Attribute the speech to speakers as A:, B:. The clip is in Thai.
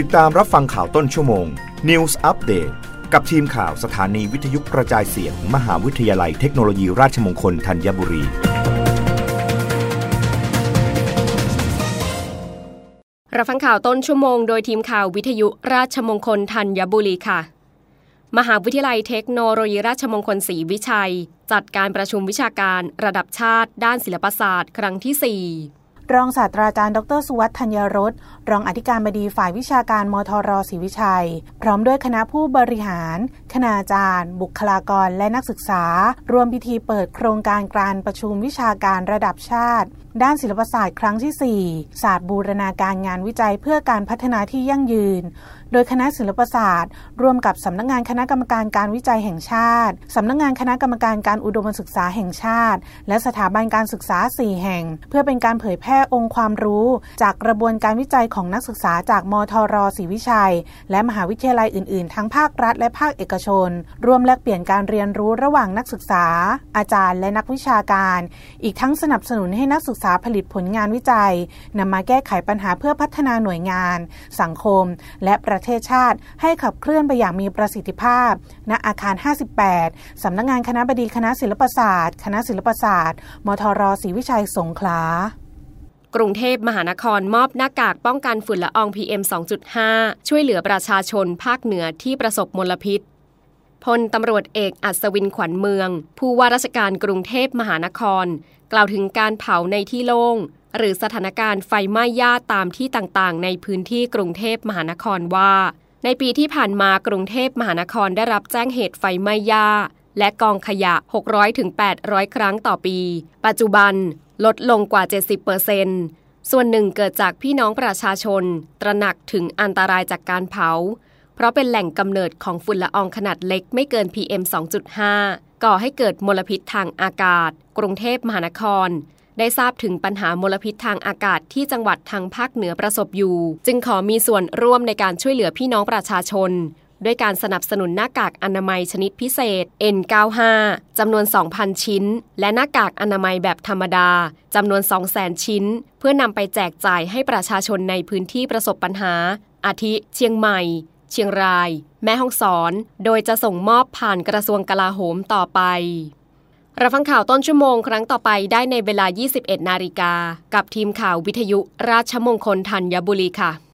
A: ติดตามรับฟังข่าวต้นชั่วโมง News Update กับทีมข่าวสถานีวิทยุกระจายเสียง มหาวิทยาลัยเทคโนโลยีราชมงคลธัญบุรี
B: รับฟังข่าวต้นชั่วโมงโดยทีมข่าววิทยุราชมงคลธัญบุรีค่ะ มหาวิทยาลัยเทคโนโลยีราชมงคลศรีวิชัย จัดการประชุมวิชาการระดับชาติ ด้านศิลปศาสตร์ ครั้งที่ 4
C: รองศาสตราจารย์ ดรสุวัฒน์ธัญรสรองอธิการบดีฝ่ายวิชาการมทรศรีวิชัย พร้อมด้วยคณะผู้บริหาร คณาจารย์ บุคลากรและนักศึกษา รวมพิธีเปิดโครงการการประชุมวิชาการระดับชาติ ด้านศิลปศาสตร์ครั้งที่ 4 ศาสตร์บูรณาการงานวิจัยเพื่อการพัฒนาที่ยั่งยืน โดยคณะศิลปศาสตร์ ร่วมกับสำนักงงานคณะกรรมการการวิจัยแห่งชาติสำนักงงานคณะกรรมการการอุดมศึกษาแห่งชาติ และสถาบันการศึกษา 4 แห่ง เพื่อเป็นการเผยแพร่องค์ความรู้ จากกระบวนการวิจัยของนักศึกษาจากมทรศรีวิชัย และมหาวิทยาลัยอื่น ๆ ทั้งภาครัฐและภาคเอกชน ร่วมแลกเปลี่ยนการเรียนรู้ระหว่างนักศึกษา อาจารย์และนักวิชาการ อีกทั้งสนับสนุนให้นักศึกษาผลิตผลงานวิจัยนำมาแก้ไขปัญหาเพื่อพัฒนาหน่วยงาน สังคม และประเทศชาติ ให้ขับเคลื่อนไปอย่างมีประสิทธิภาพ ณ อาคาร 58 สำนักงงานคณะบดีคณะศิลปศาสตร์ คณะศิลปศาสตร์ มทรศรีวิชัยสงขลา
B: กรุงเทพมหานครมอบหน้ากากป้องกันฝุ่นละออง PM 2.5 ช่วยเหลือประชาชนภาคเหนือที่ประสบมลพิษพลตำรวจเอกอัศวินขวัญเมือง ผู้ว่าราชการกรุงเทพมหานคร กล่าวถึงการเผาในที่โล่ง หรือสถานการณ์ไฟไหม้ย่าตามที่ต่างๆ ในพื้นที่กรุงเทพมหานครว่า ในปีที่ผ่านมากรุงเทพมหานครได้รับแจ้งเหตุไฟไหม้หญ้า และกองขยะ 600-800 ครั้งต่อปี ปัจจุบันลดลงกว่า 70%ส่วนหนึ่งเกิดจากพี่น้องประชาชน ตระหนักถึงอันตรายจากการเผา เพราะเป็นแหล่งกำเนิดของฝุ่นละอองขนาดเล็กไม่เกิน PM 2.5 ก่อให้เกิดมลพิษทางอากาศ กรุงเทพมหานคร ได้ทราบถึงปัญหามลพิษทางอากาศที่จังหวัดทางภาคเหนือประสบอยู่ จึงขอมีส่วนร่วมในการช่วยเหลือพี่น้องประชาชน ด้วยการสนับสนุนหน้ากากอนามัยชนิดพิเศษ N95 จำนวน 2,000 ชิ้น และหน้ากากอนามัยแบบธรรมดา จำนวน 200,000 ชิ้น เพื่อนำไปแจกจ่ายให้ประชาชนในพื้นที่ประสบปัญหา อาทิ เชียงใหม่ เชียงราย แม่ฮ่องสอน โดยจะส่งมอบผ่านกระทรวงกลาโหมต่อไปรับฟังข่าวต้นชั่วโมงครั้งต่อไปได้ในเวลา 21 นาฬิกา กับทีมข่าววิทยุราชมงคลธัญบุรีค่ะ